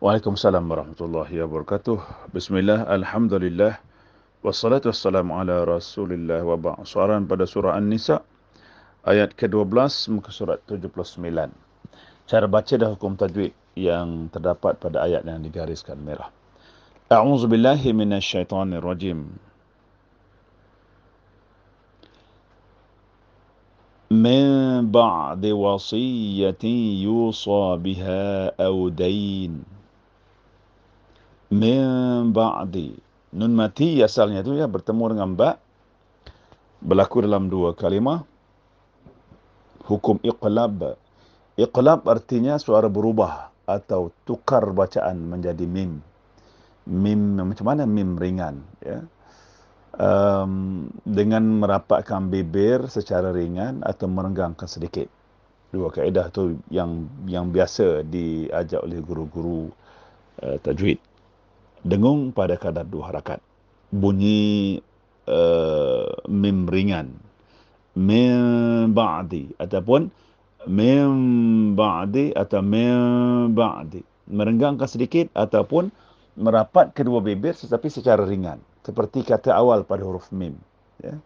Waalaikumsalam warahmatullahi wabarakatuh. Bismillah, Alhamdulillah. Wassalatu wassalamu ala rasulillah wa ba'd. Suaran pada surah An-Nisa. Ayat ke-12 muka surat 79. Cara baca dan hukum tajwid yang terdapat pada ayat yang digariskan merah. A'udzu billahi minasyaitonir rajim. من بعد وصية يوصى بها أو دين min ba'di. Nun mati asalnya itu ya bertemu dengan ba berlaku dalam dua kalimah hukum iqlab. Iqlab artinya suara berubah atau tukar bacaan menjadi mim. Mim macam mana mim ringan ya. Um, dengan merapatkan bibir secara ringan atau merenggangkan sedikit. Dua kaedah tu yang yang biasa diajak oleh guru-guru uh, tajwid dengung pada kadar dua harakat. Bunyi uh, mim ringan. Mim ba'di. Ataupun mim ba'di atau mim ba'di. Merenggangkan sedikit ataupun merapat kedua bibir tetapi secara ringan. Seperti kata awal pada huruf mim. Ya.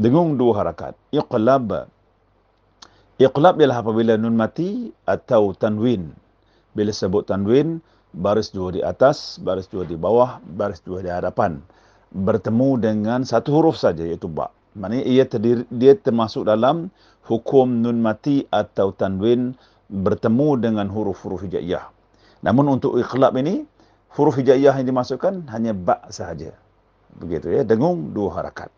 Dengung dua harakat. Iqlab. Iqlab ialah apabila nun mati atau tanwin. Bila sebut tanwin, baris dua di atas, baris dua di bawah, baris dua di hadapan. Bertemu dengan satu huruf saja iaitu ba. Maksudnya ia terdiri, dia termasuk dalam hukum nun mati atau tanwin bertemu dengan huruf-huruf hijaiyah. Namun untuk ikhlab ini, huruf hijaiyah yang dimasukkan hanya ba sahaja. Begitu ya, dengung dua harakat.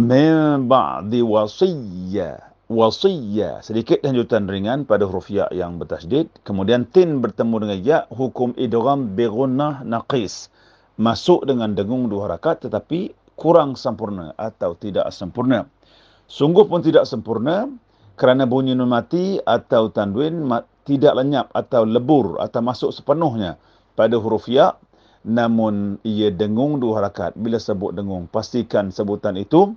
Min ba'di wasiyya wasiyya sedikit lanjutan ringan pada huruf ya yang bertasydid. Kemudian tin bertemu dengan ya hukum idgham bi gunnah naqis. Masuk dengan dengung dua harakat tetapi kurang sempurna atau tidak sempurna. Sungguh pun tidak sempurna kerana bunyi nun mati atau tanwin tidak lenyap atau lebur atau masuk sepenuhnya pada huruf ya. Namun ia dengung dua harakat. Bila sebut dengung pastikan sebutan itu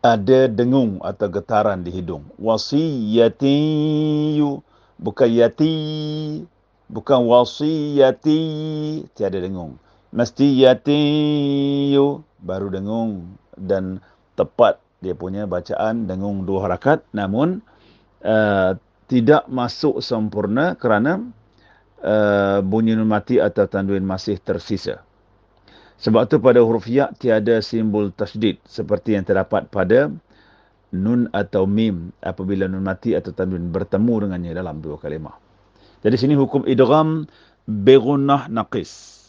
ada dengung atau getaran di hidung. Wasiyati bukan yati bukan wasiyati tiada dengung. Mesti yati baru dengung dan tepat dia punya bacaan dengung dua harakat namun uh, tidak masuk sempurna kerana uh, bunyi nun mati atau tanwin masih tersisa. Sebab tu pada huruf ya tiada simbol tasydid seperti yang terdapat pada nun atau mim apabila nun mati atau tanwin bertemu dengannya dalam dua kalimah. Jadi sini hukum idgham bi gunnah naqis.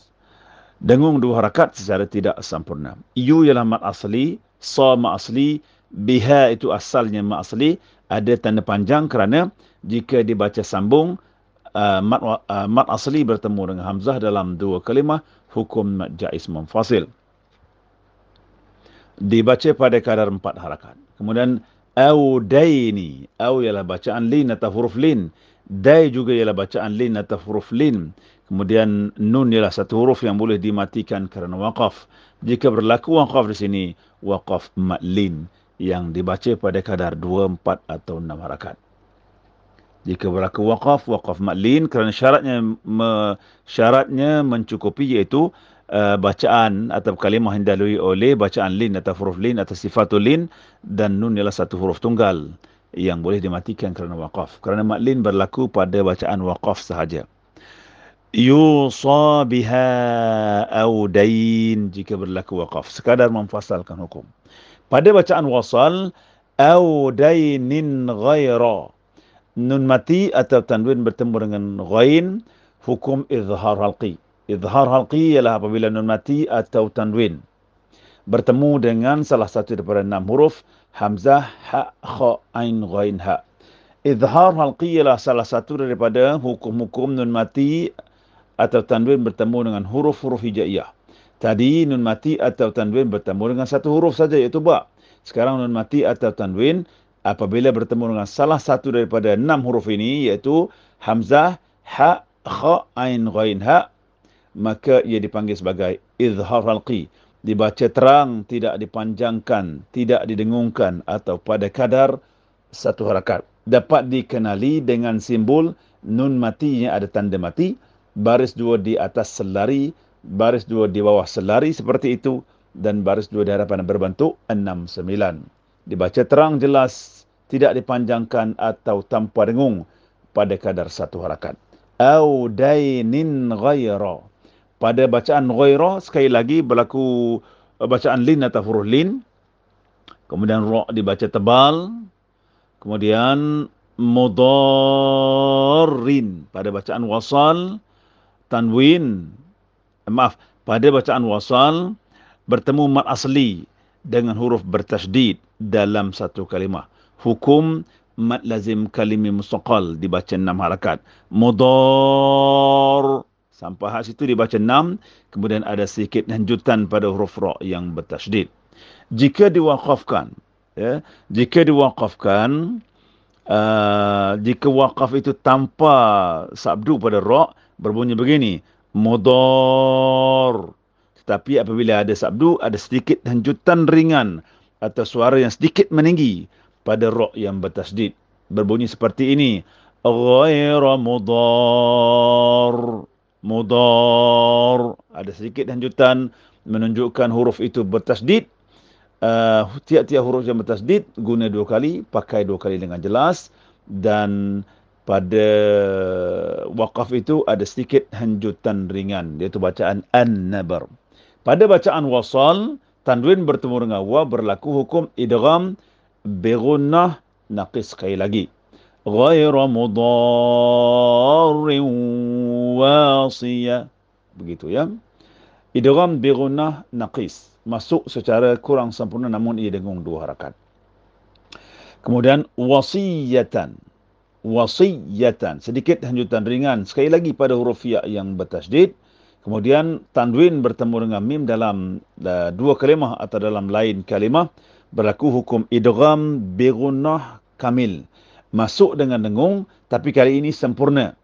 Dengung dua harakat secara tidak sempurna. Yu ialah mat asli, sa mat asli, biha itu asalnya mat asli, ada tanda panjang kerana jika dibaca sambung uh, mat, uh, mat asli bertemu dengan hamzah dalam dua kalimah hukum jais munfasil. Dibaca pada kadar empat harakat. Kemudian, audaini. Au ialah bacaan lin atau huruf lin. Dai juga ialah bacaan lin atau huruf lin. Kemudian, nun ialah satu huruf yang boleh dimatikan kerana waqaf. Jika berlaku waqaf di sini, waqaf matlin yang dibaca pada kadar dua, empat atau enam harakat jika berlaku waqaf waqaf maklin kerana syaratnya me, syaratnya mencukupi iaitu uh, bacaan atau kalimah yang dilalui oleh bacaan lin atau huruf lin atau sifatul lin dan nun ialah satu huruf tunggal yang boleh dimatikan kerana waqaf. Kerana maklin berlaku pada bacaan waqaf sahaja. Yusa biha au dain jika berlaku waqaf. Sekadar memfasalkan hukum. Pada bacaan wasal au dainin ghaira nun mati atau tanwin bertemu dengan ghain hukum izhar halqi. Izhar halqi ialah apabila nun mati atau tanwin. Bertemu dengan salah satu daripada enam huruf hamzah ha kha ain ghain ha. Izhar halqi ialah salah satu daripada hukum-hukum nun mati atau tanwin bertemu dengan huruf-huruf hijaiyah. Tadi nun mati atau tanwin bertemu dengan satu huruf saja iaitu ba. Sekarang nun mati atau tanwin apabila bertemu dengan salah satu daripada enam huruf ini iaitu hamzah ha kha ain ghain ha maka ia dipanggil sebagai izhar halqi dibaca terang tidak dipanjangkan tidak didengungkan atau pada kadar satu harakat dapat dikenali dengan simbol nun mati yang ada tanda mati, baris dua di atas selari, baris dua di bawah selari seperti itu, dan baris dua di hadapan berbentuk enam sembilan. Dibaca terang jelas, tidak dipanjangkan atau tanpa dengung pada kadar satu harakat. Au dainin ghaira. Pada bacaan ghaira, sekali lagi berlaku uh, bacaan lin atau huruf lin. Kemudian ra dibaca tebal, Kemudian mudarrin pada bacaan wasal tanwin maaf pada bacaan wasal bertemu mat asli dengan huruf bertasydid dalam satu kalimah. Hukum mat lazim kalimi mustaqal dibaca enam harakat. Mudar sampai hak situ dibaca enam. Kemudian ada sedikit lanjutan pada huruf ra yang bertasydid. Jika diwakafkan, ya, jika diwakafkan uh, jika wakaf itu tanpa sabdu pada ra berbunyi begini mudar tetapi apabila ada sabdu ada sedikit hanjutan ringan atau suara yang sedikit meninggi pada ra yang bertasdid. Berbunyi seperti ini ghaira mudar. Mudar. Ada sedikit hanjutan menunjukkan huruf itu bertasdid. Uh, tiap-tiap huruf yang bertasdid guna dua kali, pakai dua kali dengan jelas. Dan pada wakaf itu ada sedikit hanjutan ringan iaitu bacaan an-nabar. Pada bacaan wasal, tanwin bertemu dengan wa berlaku hukum idgham bi gunnah naqis sekali lagi. Ghaira mudarrin wasiya. Begitu ya. Idgham bi gunnah naqis masuk secara kurang sempurna namun ia dengung dua harakat. Kemudian wasiyatan. Wasiyatan. Sedikit hanjutan ringan. Sekali lagi pada huruf ya yang bertasdid. Kemudian tanwin bertemu dengan mim dalam uh, dua kalimah atau dalam lain kalimah. Berlaku hukum idgham bigunnah kamil. Masuk dengan dengung tapi kali ini sempurna.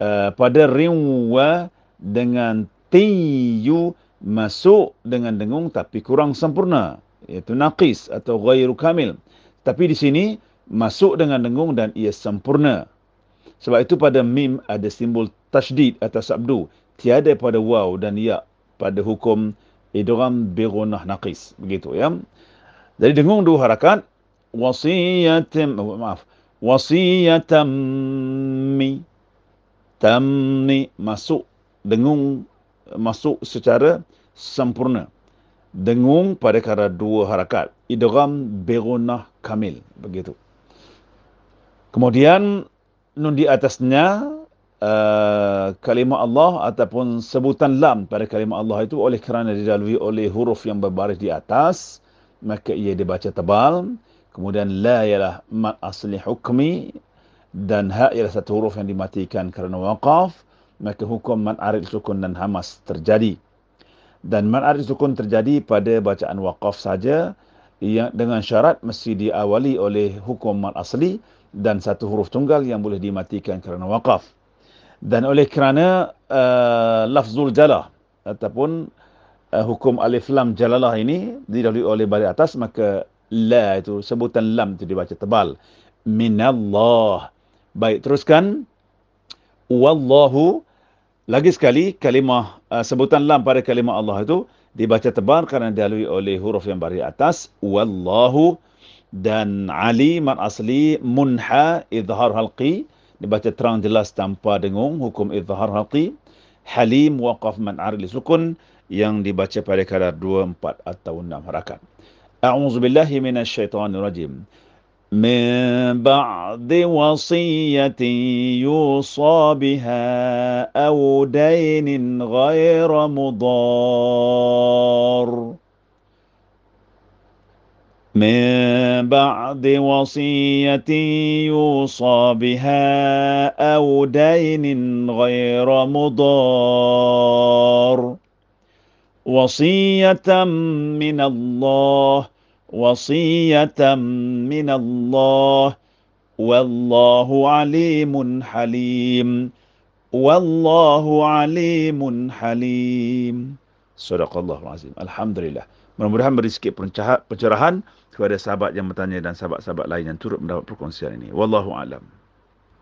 Uh, pada riwa dengan tiyu masuk dengan dengung tapi kurang sempurna iaitu naqis atau ghairu kamil tapi di sini masuk dengan dengung dan ia sempurna sebab itu pada mim ada simbol tasydid atau sabdu tiada pada waw dan ya pada hukum idgham bi ghunnah naqis begitu ya jadi dengung dua harakat wasiyatam oh, maaf wasiyatam mi tamni masuk dengung masuk secara sempurna. Dengung pada kara dua harakat. Idgham berunah kamil. Begitu. Kemudian, nun di atasnya, uh, kalimah Allah ataupun sebutan lam pada kalimah Allah itu oleh kerana dilalui oleh huruf yang berbaris di atas, maka ia dibaca tebal. Kemudian, la ialah mat asli hukmi dan ha ialah satu huruf yang dimatikan kerana waqaf maka hukum man arid sukun dan hamas terjadi. Dan man arid sukun terjadi pada bacaan waqaf saja yang dengan syarat mesti diawali oleh hukum man asli dan satu huruf tunggal yang boleh dimatikan kerana waqaf. Dan oleh kerana uh, lafzul jalah ataupun uh, hukum alif lam jalalah ini didahului oleh balik atas maka la itu sebutan lam itu dibaca tebal. Minallah. Baik teruskan. Wallahu lagi sekali kalimah uh, sebutan lam pada kalimah Allah itu dibaca tebal kerana dilalui oleh huruf yang bari atas wallahu dan ali man asli munha izhar halqi dibaca terang jelas tanpa dengung hukum izhar halqi halim waqaf man aril sukun yang dibaca pada kadar 2 4 atau 6 harakat a'udzubillahi minasyaitonirrajim من بعد وصية يوصى بها أو دين غير مضار من بعد وصية يوصى بها أو دين غير مضار. وصية من الله وصية من الله. والله عليم حليم والله عليم حليم. صدق الله العظيم. الحمد لله. Mudah-mudahan beri sikit pencerahan kepada sahabat yang bertanya dan sahabat-sahabat lain yang turut mendapat perkongsian ini. Wallahu a'lam.